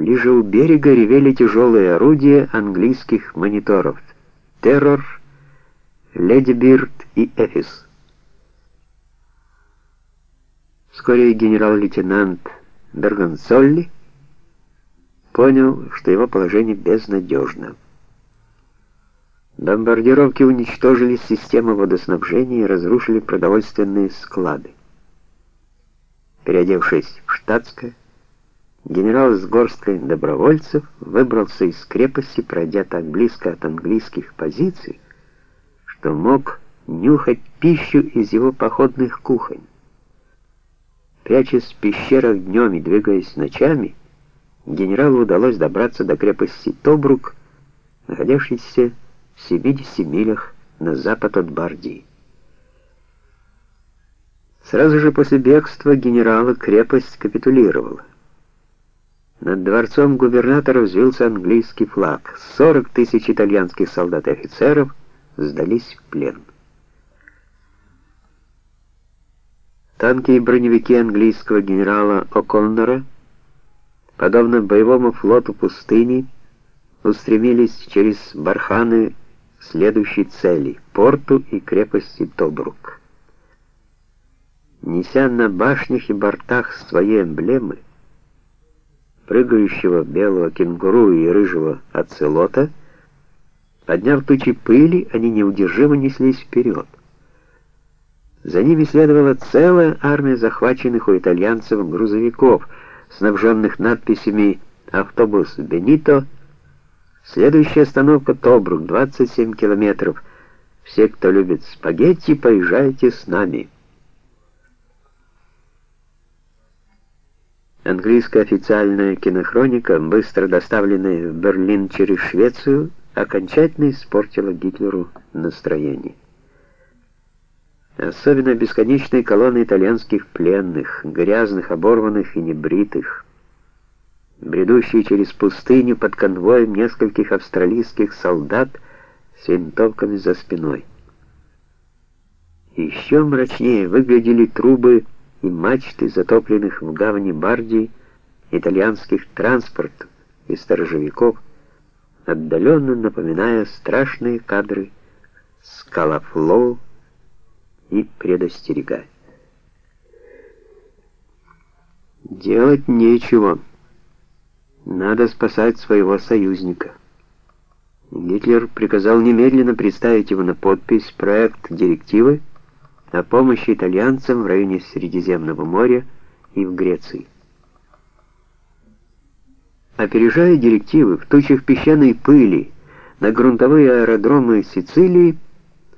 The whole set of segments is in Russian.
Ближе у берега ревели тяжелые орудия английских мониторов «Террор», «Леди Бирд» и «Эфис». Вскоре генерал-лейтенант Бергансолли понял, что его положение безнадежно. Бомбардировки уничтожили систему водоснабжения и разрушили продовольственные склады. Переодевшись в штатское, генерал с горсткой добровольцев выбрался из крепости, пройдя так близко от английских позиций, что мог нюхать пищу из его походных кухонь. Прячась в пещерах днем и двигаясь ночами, генералу удалось добраться до крепости Тобрук, находящейся в 70 милях на запад от Бардии. Сразу же после бегства генерала крепость капитулировала. Над дворцом губернатора взвился английский флаг. 40 тысяч итальянских солдат и офицеров сдались в плен. Танки и броневики английского генерала О'Коннора, подобно боевому флоту пустыни, устремились через барханы следующей цели — порту и крепости Тобрук. Неся на башнях и бортах свои эмблемы, прыгающего белого кенгуру и рыжего оцелота, подняв тучи пыли, они неудержимо неслись вперед. За ними следовала целая армия захваченных у итальянцев грузовиков, снабженных надписями «Автобус Бенито», Следующая остановка Тобрук, 27 километров. Все, кто любит спагетти, поезжайте с нами. Английская официальная кинохроника, быстро доставленная в Берлин через Швецию, окончательно испортила Гитлеру настроение. Особенно бесконечные колонны итальянских пленных, грязных, оборванных и небритых, бредущие через пустыню под конвоем нескольких австралийских солдат с винтовками за спиной. Еще мрачнее выглядели трубы и мачты затопленных в гавани Бардии итальянских транспортов и сторожевиков, отдаленно напоминая страшные кадры Скалафлоу и предостерегать. Делать нечего. Надо спасать своего союзника. Гитлер приказал немедленно представить его на подпись проект директивы о помощи итальянцам в районе Средиземного моря и в Греции. Опережая директивы в тучах песчаной пыли на грунтовые аэродромы Сицилии,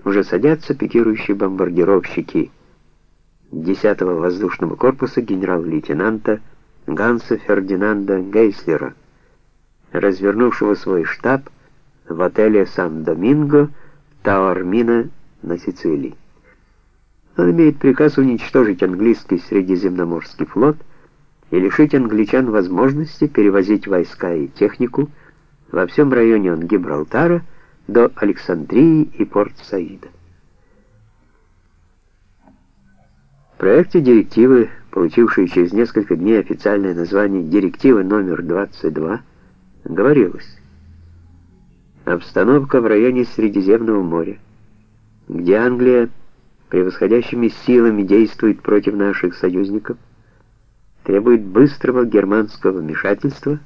уже садятся пикирующие бомбардировщики 10-го воздушного корпуса генерал-лейтенанта Ганса Фердинанда Гейслера, развернувшего свой штаб в отеле Сан-Доминго Тауармина на Сицилии. Он имеет приказ уничтожить английский Средиземноморский флот и лишить англичан возможности перевозить войска и технику во всем районе от Гибралтара до Александрии и Порт-Саида. В проекте директивы получившей через несколько дней официальное название «Директива номер 22», говорилось «Обстановка в районе Средиземного моря, где Англия превосходящими силами действует против наших союзников, требует быстрого германского вмешательства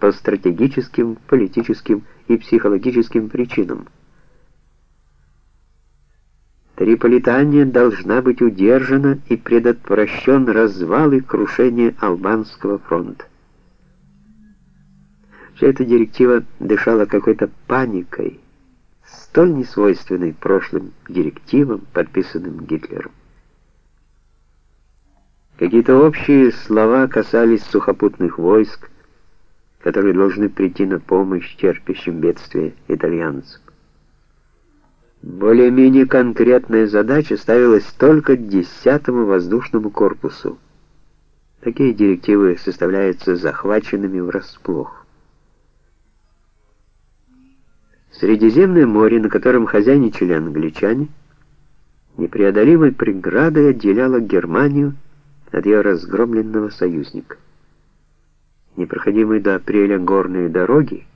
по стратегическим, политическим и психологическим причинам». Триполитания должна быть удержана и предотвращен развал и крушение Албанского фронта. Вся эта директива дышала какой-то паникой, столь несвойственной прошлым директивам, подписанным Гитлером. Какие-то общие слова касались сухопутных войск, которые должны прийти на помощь терпящим бедствия итальянцам. Более-менее конкретная задача ставилась только 10-му воздушному корпусу. Такие директивы составляются захваченными врасплох. Средиземное море, на котором хозяйничали англичане, непреодолимой преградой отделяло Германию от ее разгромленного союзника. непроходимые до апреля горные дороги,